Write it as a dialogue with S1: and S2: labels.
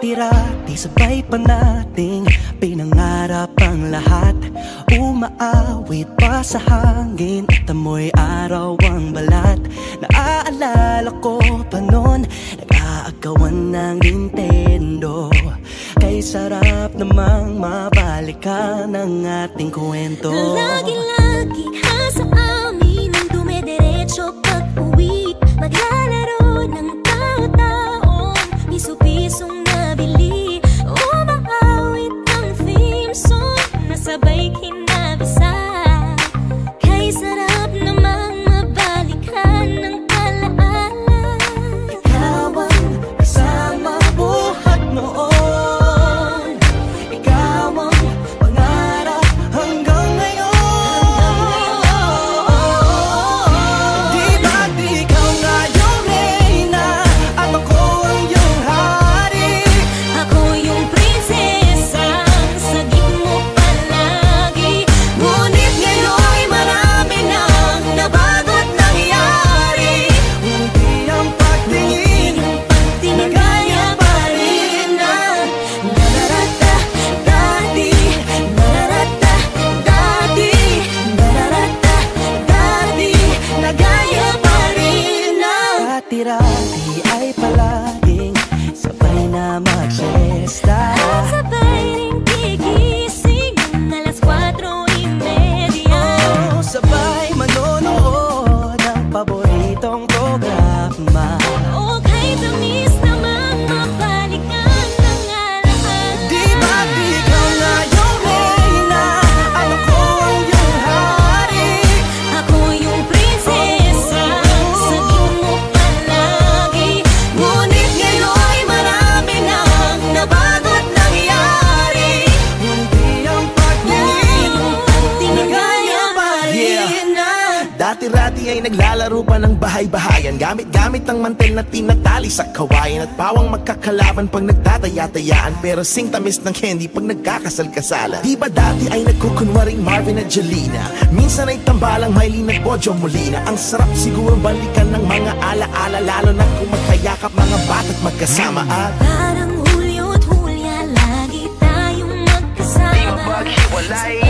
S1: Dati-rati sabay pa nating pinangarap ang lahat. Umaawit pa sa hangin at amoy araw ang balat. Naaalala ko pa noon Nag-aagawan ng Nintendo. Kay sarap namang mabalikan ang ating kwento.
S2: Lagi-lagi ka sa amin Ang dumediretso pag uwi
S1: Dati-rati ay palaging
S3: Dati-rati ay naglalaro pa ng bahay-bahayan. Gamit-gamit ang mantel na tinatali sa kawayan. At pawang magkakalaban pag nagtataya-tayaan. Pero sing tamis ng candy pag nagkakasal-kasalan. Di ba dati ay nagkukunwaring Marvin at Jelena? Minsan ay tambalang Mylene at Bojo Molina. Ang sarap siguro balikan ng mga ala-ala Lalo na kung magkayakap mga bata't magkasama. At
S2: Parang Hulyo at Hulya Lagi tayong magkasama.
S3: Maghiwalay.
S2: Sabay